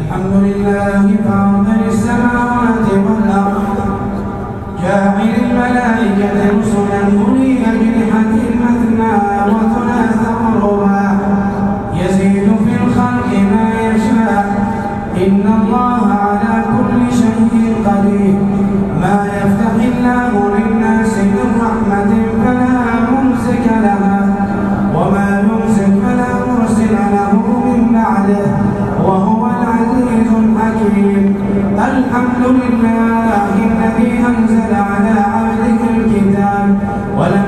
الحمد لله فاطر السماوات والأرض جاعل الملائكة رسلا أولي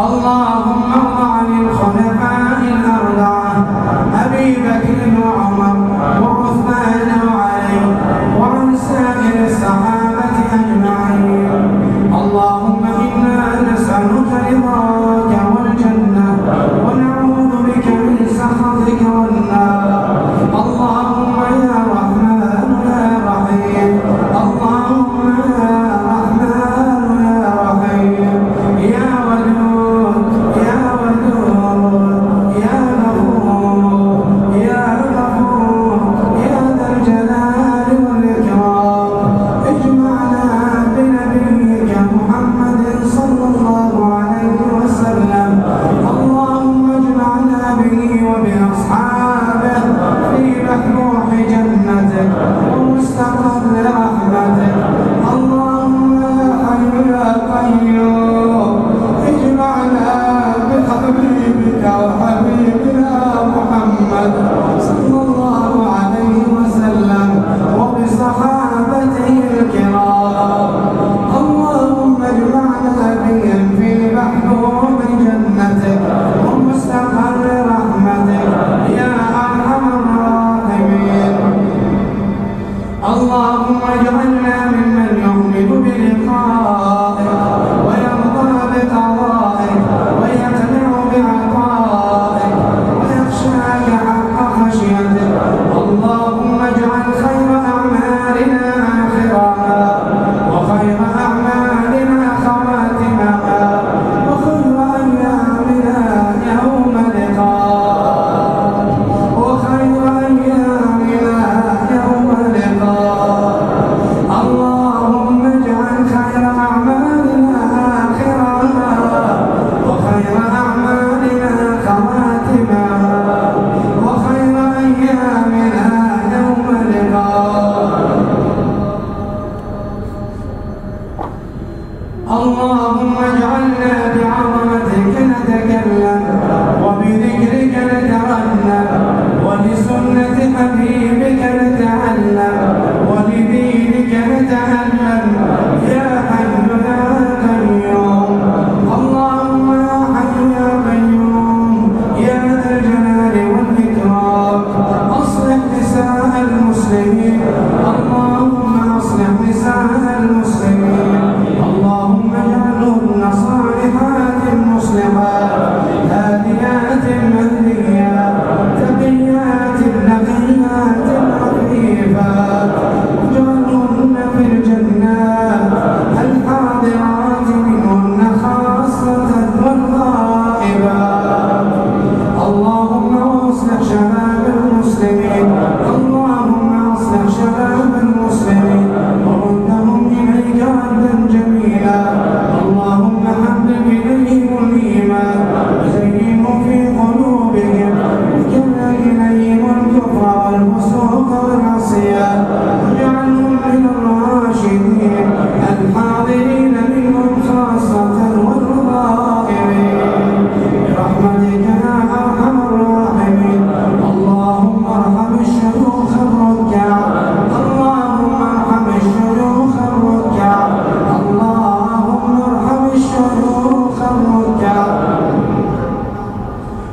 Allah. اللهم اجعلنا بعظمتك نتكلم وبذكرك نترنم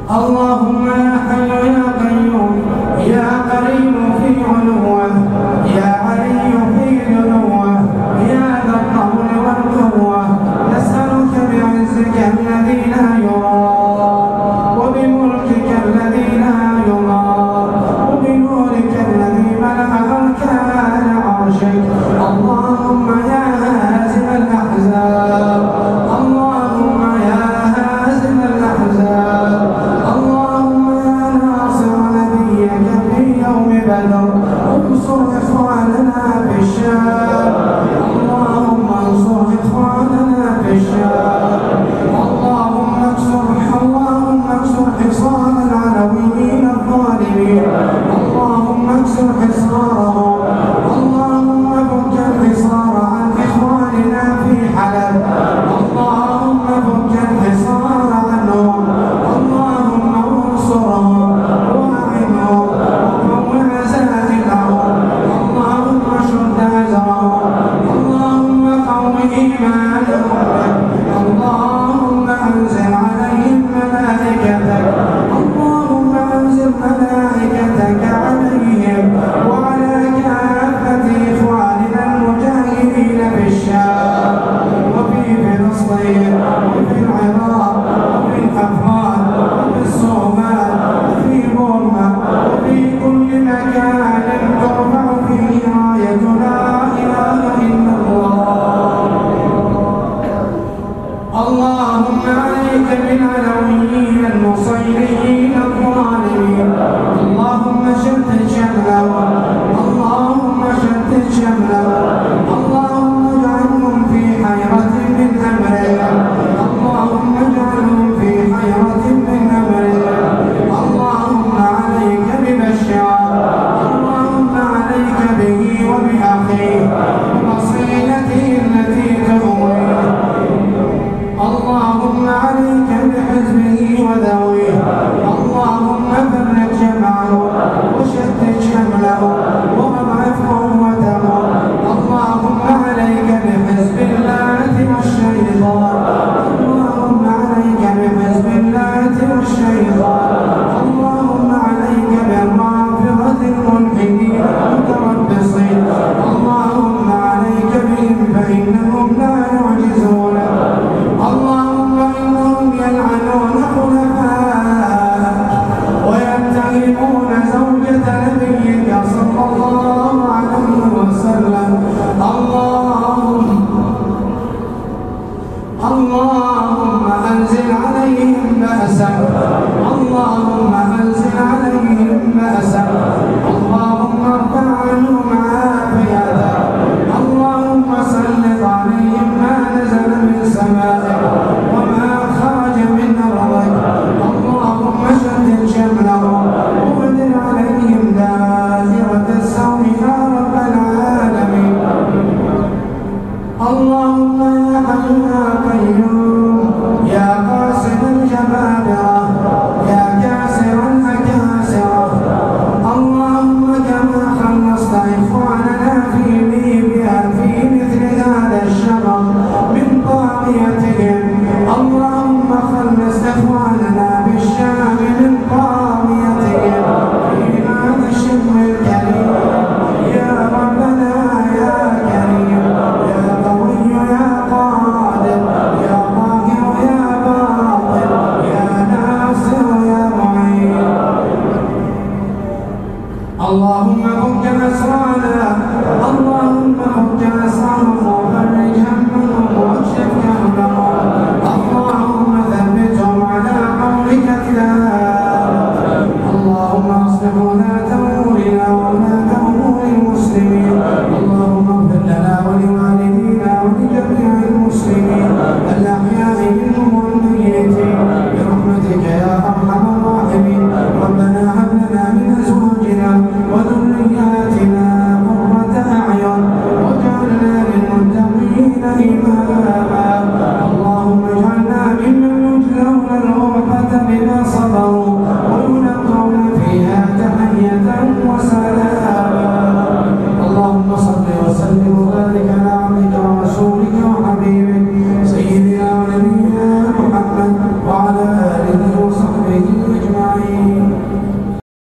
اللهم يا حي يا قيوم يا قريب في علوم.